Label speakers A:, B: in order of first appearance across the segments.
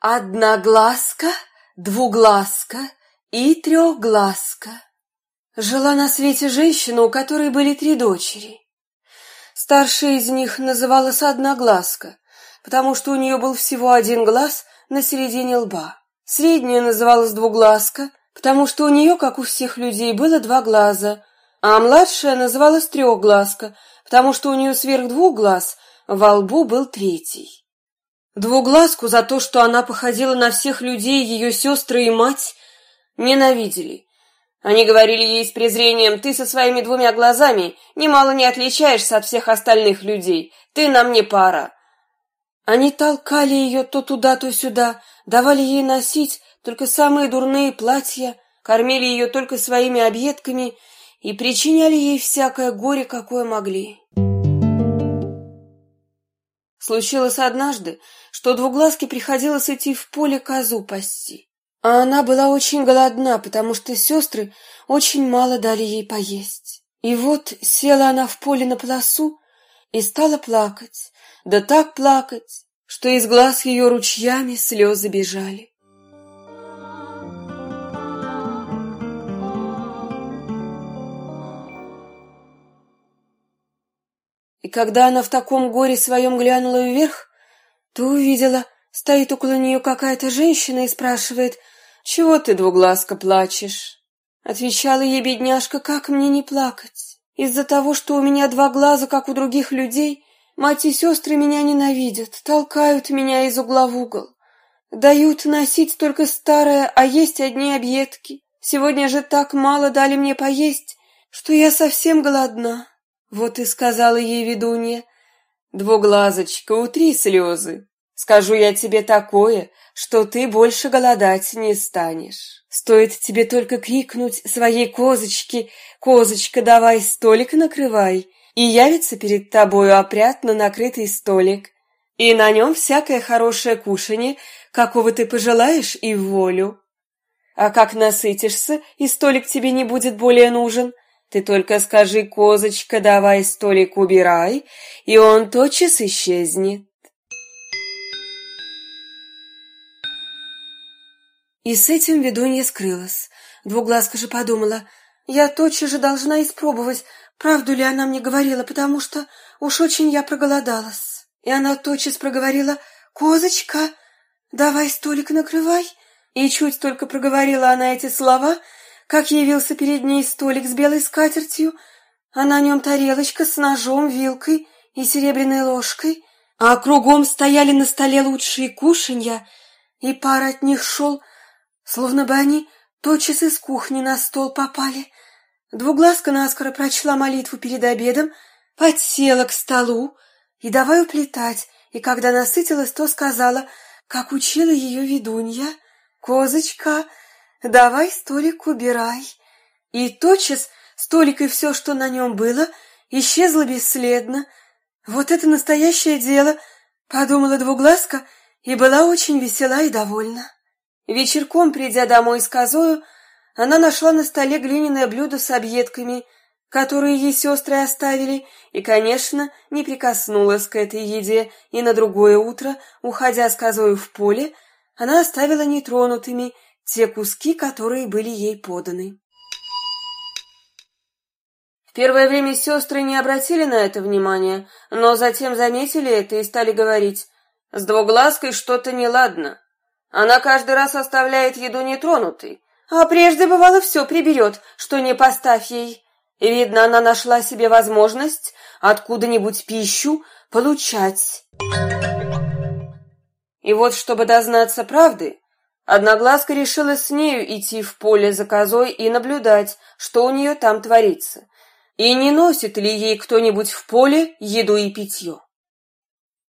A: Одноглазка, двуглазка и трехглазка. Жила на свете женщина, у которой были три дочери. Старшая из них называлась Одноглазка, потому что у нее был всего один глаз на середине лба. Средняя называлась Двуглазка, потому что у нее, как у всех людей, было два глаза, а младшая называлась Трехглазка, потому что у нее сверх двух глаз во лбу был третий. Двуглазку за то, что она походила на всех людей, ее сестры и мать, ненавидели. Они говорили ей с презрением, «Ты со своими двумя глазами немало не отличаешься от всех остальных людей. Ты нам не пара». Они толкали ее то туда, то сюда, давали ей носить только самые дурные платья, кормили ее только своими объедками и причиняли ей всякое горе, какое могли. Случилось однажды, что двуглазке приходилось идти в поле козу пасти. А она была очень голодна, потому что сестры очень мало дали ей поесть. И вот села она в поле на полосу и стала плакать, да так плакать, что из глаз ее ручьями слезы бежали. И когда она в таком горе своем глянула вверх, то увидела, стоит около нее какая-то женщина и спрашивает, «Чего ты, двуглазка, плачешь?» Отвечала ей бедняжка, «Как мне не плакать? Из-за того, что у меня два глаза, как у других людей, мать и сестры меня ненавидят, толкают меня из угла в угол. Дают носить только старое, а есть одни объедки. Сегодня же так мало дали мне поесть, что я совсем голодна. Вот и сказала ей ведунья, «Двуглазочка, утри слезы. Скажу я тебе такое, что ты больше голодать не станешь. Стоит тебе только крикнуть своей козочке, «Козочка, давай столик накрывай», и явится перед тобою опрятно накрытый столик, и на нем всякое хорошее кушанье, какого ты пожелаешь и волю. А как насытишься, и столик тебе не будет более нужен — ты только скажи, козочка, давай столик убирай, и он тотчас исчезнет. И с этим ведунья скрылась. Двуглазка же подумала, я тотчас же должна испробовать, правду ли она мне говорила, потому что уж очень я проголодалась. И она тотчас проговорила, «Козочка, давай столик накрывай». И чуть только проговорила она эти слова — как явился перед ней столик с белой скатертью, а на нем тарелочка с ножом, вилкой и серебряной ложкой, а кругом стояли на столе лучшие кушанья, и пар от них шел, словно бы они тотчас из кухни на стол попали. Двуглазка наскоро прочла молитву перед обедом, подсела к столу и давай уплетать, и когда насытилась, то сказала, как учила ее ведунья, «Козочка, давай столик убирай. И тотчас столик и все, что на нем было, исчезло бесследно. Вот это настоящее дело, подумала двуглазка, и была очень весела и довольна. Вечерком, придя домой с козою, она нашла на столе глиняное блюдо с объедками, которые ей сестры оставили, и, конечно, не прикоснулась к этой еде, и на другое утро, уходя с козою в поле, она оставила нетронутыми те куски, которые были ей поданы. В первое время сестры не обратили на это внимания, но затем заметили это и стали говорить, «С двуглазкой что-то неладно. Она каждый раз оставляет еду нетронутой, а прежде, бывало, все приберет, что не поставь ей. Видно, она нашла себе возможность откуда-нибудь пищу получать». И вот, чтобы дознаться правды, Одноглазка решила с нею идти в поле за козой и наблюдать, что у нее там творится, и не носит ли ей кто-нибудь в поле еду и питье.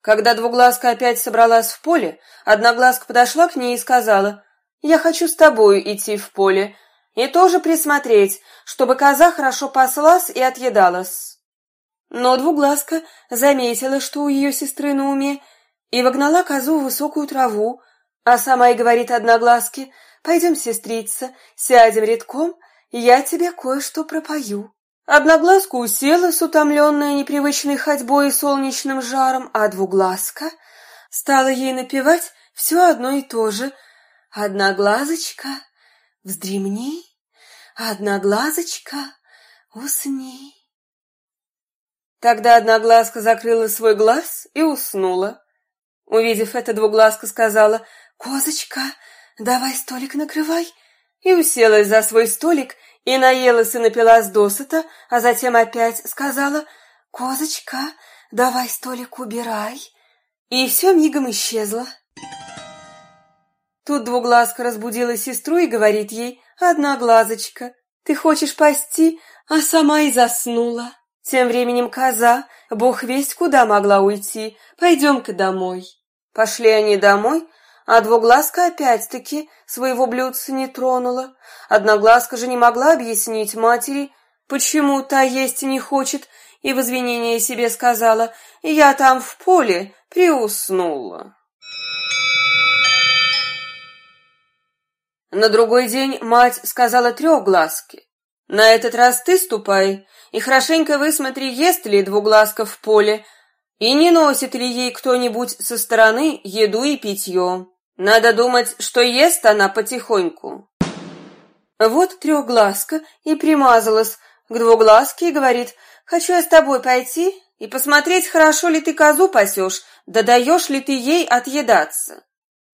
A: Когда Двуглазка опять собралась в поле, Одноглазка подошла к ней и сказала, «Я хочу с тобою идти в поле и тоже присмотреть, чтобы коза хорошо паслась и отъедалась». Но Двуглазка заметила, что у ее сестры на уме, и вогнала козу в высокую траву, а сама и говорит одноглазке, «Пойдем, сестрица, сядем редком, я тебе кое-что пропою». Одноглазка уселась, утомленная непривычной ходьбой и солнечным жаром, а двуглазка стала ей напевать все одно и то же. Одна глазочка, вздремни, одна глазочка, усни. Тогда одна глазка закрыла свой глаз и уснула. Увидев это, двуглазка сказала, «Козочка, давай столик накрывай», и уселась за свой столик и наелась и напилась досыта, а затем опять сказала, «Козочка, давай столик убирай», и все мигом исчезло. Тут двуглазка разбудила сестру и говорит ей, «Одна глазочка, ты хочешь пасти, а сама и заснула». Тем временем коза, бог весть куда могла уйти, пойдем-ка домой. Пошли они домой, а двуглазка опять-таки своего блюдца не тронула. Одноглазка же не могла объяснить матери, почему та есть не хочет, и в извинение себе сказала «Я там в поле приуснула». На другой день мать сказала трехглазке «На этот раз ты ступай и хорошенько высмотри, ест ли двуглазка в поле, и не носит ли ей кто-нибудь со стороны еду и питье. Надо думать, что ест она потихоньку. Вот трехглазка и примазалась к двуглазке и говорит, «Хочу я с тобой пойти и посмотреть, хорошо ли ты козу пасешь, да даешь ли ты ей отъедаться».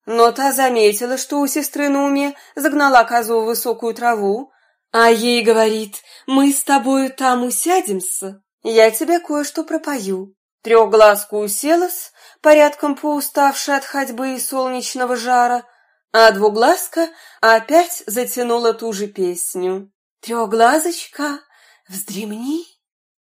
A: Но та заметила, что у сестры на уме загнала козу в высокую траву, а ей говорит, мы с тобою там усядемся, я тебе кое-что пропою. Трехглазка уселась, порядком поуставшая от ходьбы и солнечного жара, а двуглазка опять затянула ту же песню. «Трехглазочка, вздремни!»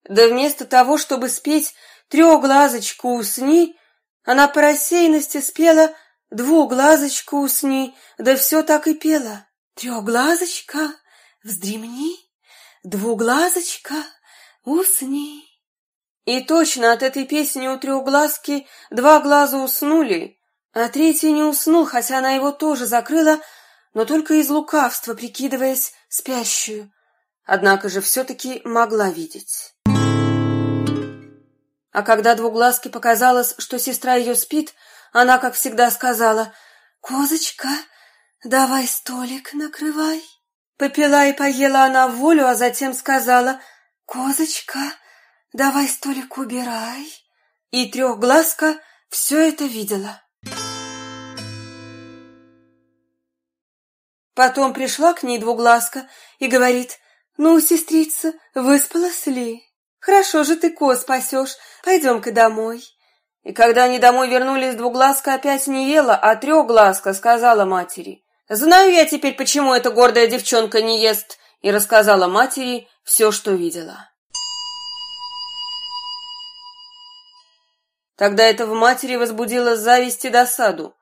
A: Да вместо того, чтобы спеть «Трехглазочка, усни», она по рассеянности спела «Двуглазочка, усни», да все так и пела. «Трехглазочка, Вздремни, двуглазочка, усни. И точно от этой песни у трехглазки два глаза уснули, а третий не уснул, хотя она его тоже закрыла, но только из лукавства, прикидываясь спящую. Однако же все-таки могла видеть. А когда двуглазке показалось, что сестра ее спит, она, как всегда, сказала, «Козочка, давай столик накрывай». Попила и поела она в волю, а затем сказала, «Козочка, давай столик убирай». И трехглазка все это видела. Потом пришла к ней двуглазка и говорит, «Ну, сестрица, выспалась ли? Хорошо же ты коз пасешь, пойдем-ка домой». И когда они домой вернулись, двуглазка опять не ела, а трехглазка сказала матери, Знаю я теперь, почему эта гордая девчонка не ест, и рассказала матери все, что видела. Тогда это в матери возбудило зависть и досаду.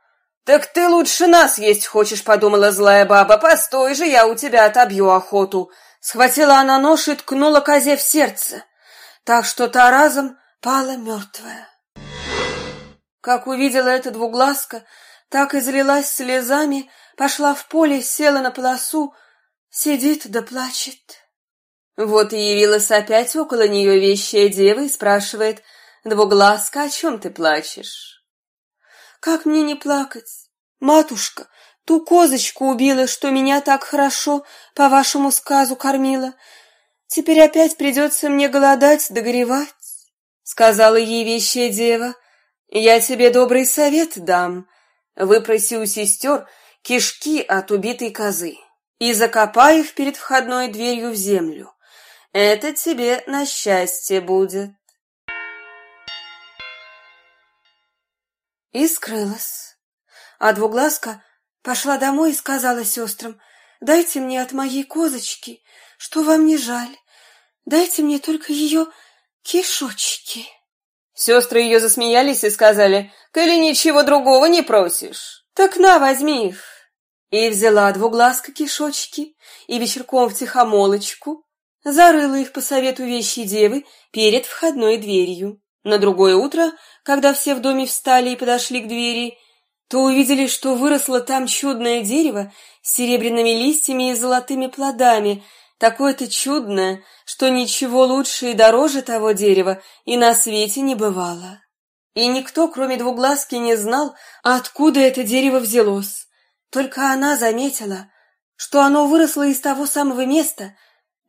A: «Так ты лучше нас есть хочешь», — подумала злая баба. «Постой же, я у тебя отобью охоту». Схватила она нож и ткнула козе в сердце, так что та разом пала мертвая. Как увидела это двуглазка, так и залилась слезами, пошла в поле, села на полосу, сидит да плачет. Вот и явилась опять около нее вещая дева и спрашивает, «Двуглазка, о чем ты плачешь?» «Как мне не плакать? Матушка, ту козочку убила, что меня так хорошо по вашему сказу кормила. Теперь опять придется мне голодать да горевать», — сказала ей вещая дева. «Я тебе добрый совет дам. Выпроси у сестер, кишки от убитой козы и закопай их перед входной дверью в землю. Это тебе на счастье будет. И скрылась. А двуглазка пошла домой и сказала сестрам, «Дайте мне от моей козочки, что вам не жаль. Дайте мне только ее кишочки». Сестры ее засмеялись и сказали, «Коли ничего другого не просишь, так на, возьми их». И взяла двуглазка кишочки и вечерком в тихомолочку зарыла их по совету вещей девы перед входной дверью. На другое утро, когда все в доме встали и подошли к двери, то увидели, что выросло там чудное дерево с серебряными листьями и золотыми плодами, такое-то чудное, что ничего лучше и дороже того дерева и на свете не бывало. И никто, кроме двуглазки, не знал, откуда это дерево взялось. Только она заметила, что оно выросло из того самого места,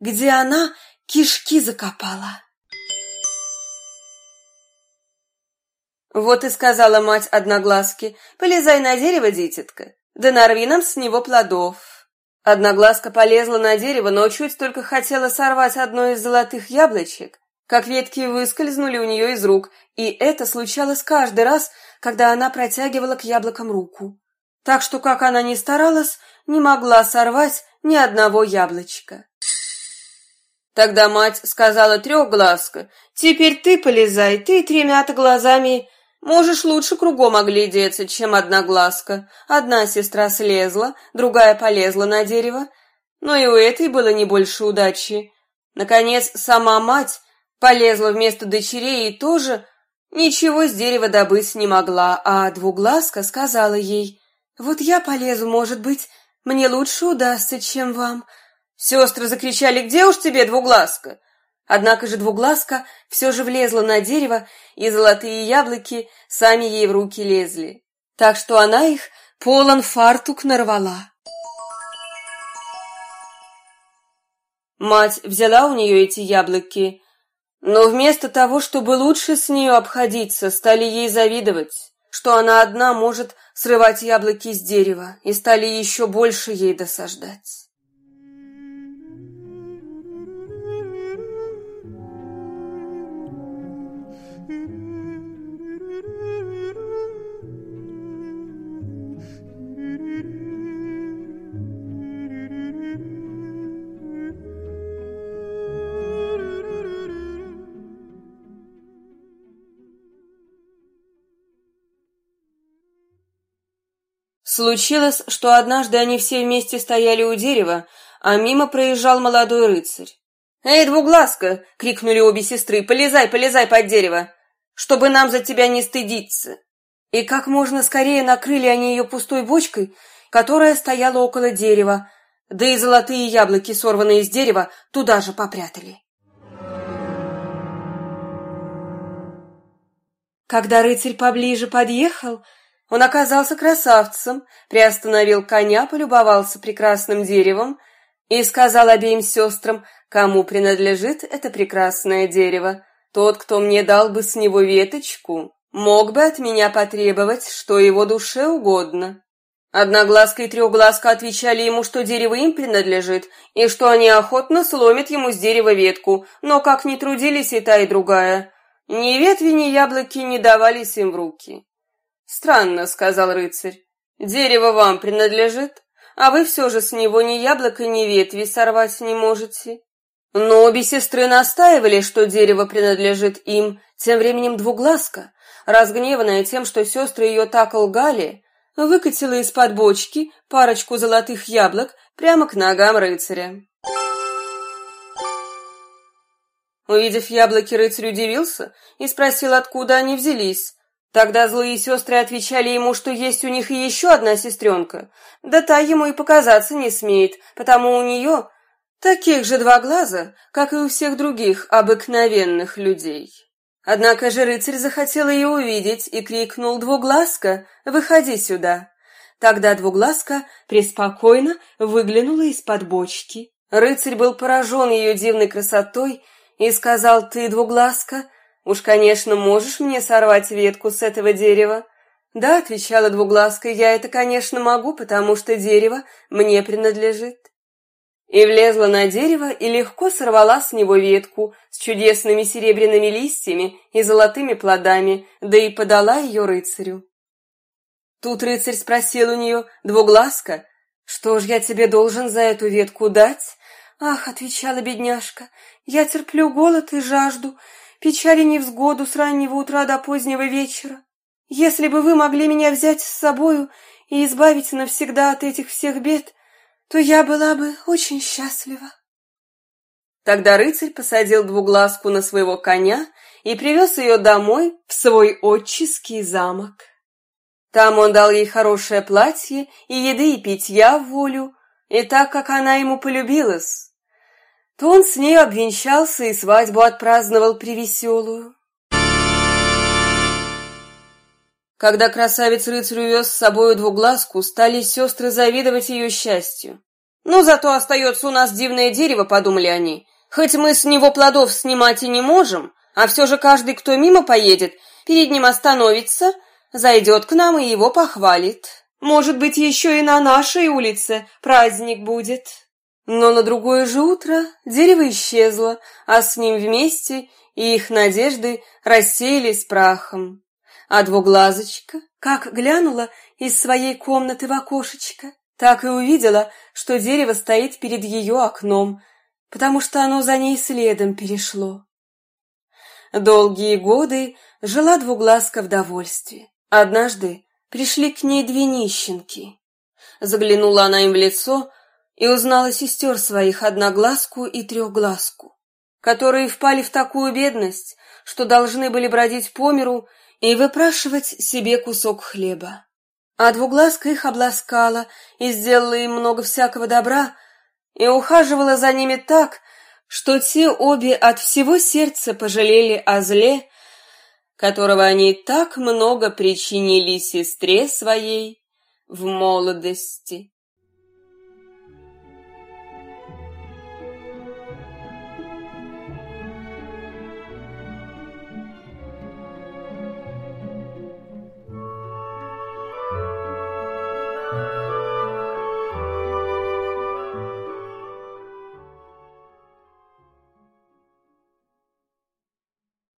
A: где она кишки закопала. Вот и сказала мать Одноглазки, полезай на дерево, дитятка, да нарви нам с него плодов. Одноглазка полезла на дерево, но чуть только хотела сорвать одно из золотых яблочек, как ветки выскользнули у нее из рук, и это случалось каждый раз, когда она протягивала к яблокам руку. Так что, как она ни старалась, не могла сорвать ни одного яблочка. Тогда мать сказала трехглазка, «Теперь ты полезай, ты тремя-то глазами Можешь лучше кругом оглядеться, чем одна глазка. Одна сестра слезла, другая полезла на дерево, но и у этой было не больше удачи. Наконец, сама мать полезла вместо дочерей и тоже ничего с дерева добыть не могла, а двуглазка сказала ей, «Вот я полезу, может быть, мне лучше удастся, чем вам». Сестры закричали, «Где уж тебе двуглазка?» Однако же двуглазка все же влезла на дерево, и золотые яблоки сами ей в руки лезли. Так что она их полон фартук нарвала. Мать взяла у нее эти яблоки, но вместо того, чтобы лучше с нею обходиться, стали ей завидовать, что она одна может срывать яблоки с дерева, и стали еще больше ей досаждать. Случилось, что однажды они все вместе стояли у дерева, а мимо проезжал молодой рыцарь. «Эй, двуглазка!» — крикнули обе сестры. «Полезай, полезай под дерево, чтобы нам за тебя не стыдиться!» И как можно скорее накрыли они ее пустой бочкой, которая стояла около дерева, да и золотые яблоки, сорванные из дерева, туда же попрятали. Когда рыцарь поближе подъехал, он оказался красавцем, приостановил коня, полюбовался прекрасным деревом и сказал обеим сестрам, кому принадлежит это прекрасное дерево. Тот, кто мне дал бы с него веточку, мог бы от меня потребовать, что его душе угодно. Одноглазка и трехглазка отвечали ему, что дерево им принадлежит, и что они охотно сломят ему с дерева ветку, но как ни трудились и та, и другая, ни ветви, ни яблоки не давались им в руки. «Странно», — сказал рыцарь. «Дерево вам принадлежит, а вы все же с него ни яблока, ни ветви сорвать не можете». Но обе сестры настаивали, что дерево принадлежит им, тем временем двуглазка, разгневанная тем, что сестры ее так лгали, выкатила из-под бочки парочку золотых яблок прямо к ногам рыцаря. Увидев яблоки, рыцарь удивился и спросил, откуда они взялись, Тогда злые сестры отвечали ему, что есть у них и еще одна сестренка, да та ему и показаться не смеет, потому у нее таких же два глаза, как и у всех других обыкновенных людей. Однако же рыцарь захотел ее увидеть и крикнул «Двуглазка, выходи сюда!» Тогда Двуглазка преспокойно выглянула из-под бочки. Рыцарь был поражен ее дивной красотой и сказал «Ты, Двуглазка, «Уж, конечно, можешь мне сорвать ветку с этого дерева?» «Да», — отвечала двуглазка, — «я это, конечно, могу, потому что дерево мне принадлежит». И влезла на дерево и легко сорвала с него ветку с чудесными серебряными листьями и золотыми плодами, да и подала ее рыцарю. Тут рыцарь спросил у нее, «Двуглазка, что ж я тебе должен за эту ветку дать?» «Ах», — отвечала бедняжка, — «я терплю голод и жажду, печали невзгоду с раннего утра до позднего вечера. Если бы вы могли меня взять с собою и избавить навсегда от этих всех бед, то я была бы очень счастлива. Тогда рыцарь посадил двуглазку на своего коня и привез ее домой в свой отческий замок. Там он дал ей хорошее платье и еды и питья в волю, и так как она ему полюбилась, то он с ней обвенчался и свадьбу отпраздновал привеселую. Когда красавец-рыцарь увез с собою двуглазку, стали сестры завидовать ее счастью. «Ну, зато остается у нас дивное дерево», — подумали они. «Хоть мы с него плодов снимать и не можем, а все же каждый, кто мимо поедет, перед ним остановится, зайдет к нам и его похвалит. Может быть, еще и на нашей улице праздник будет». Но на другое же утро дерево исчезло, а с ним вместе и их надежды рассеялись прахом. А двуглазочка, как глянула из своей комнаты в окошечко, так и увидела, что дерево стоит перед ее окном, потому что оно за ней следом перешло. Долгие годы жила двуглазка в довольстве. Однажды пришли к ней две нищенки. Заглянула она им в лицо и узнала сестер своих одноглазку и трехглазку, которые впали в такую бедность, что должны были бродить по миру и выпрашивать себе кусок хлеба. А двуглазка их обласкала и сделала им много всякого добра, и ухаживала за ними так, что те обе от всего сердца пожалели о зле, которого они так много причинили сестре своей в молодости.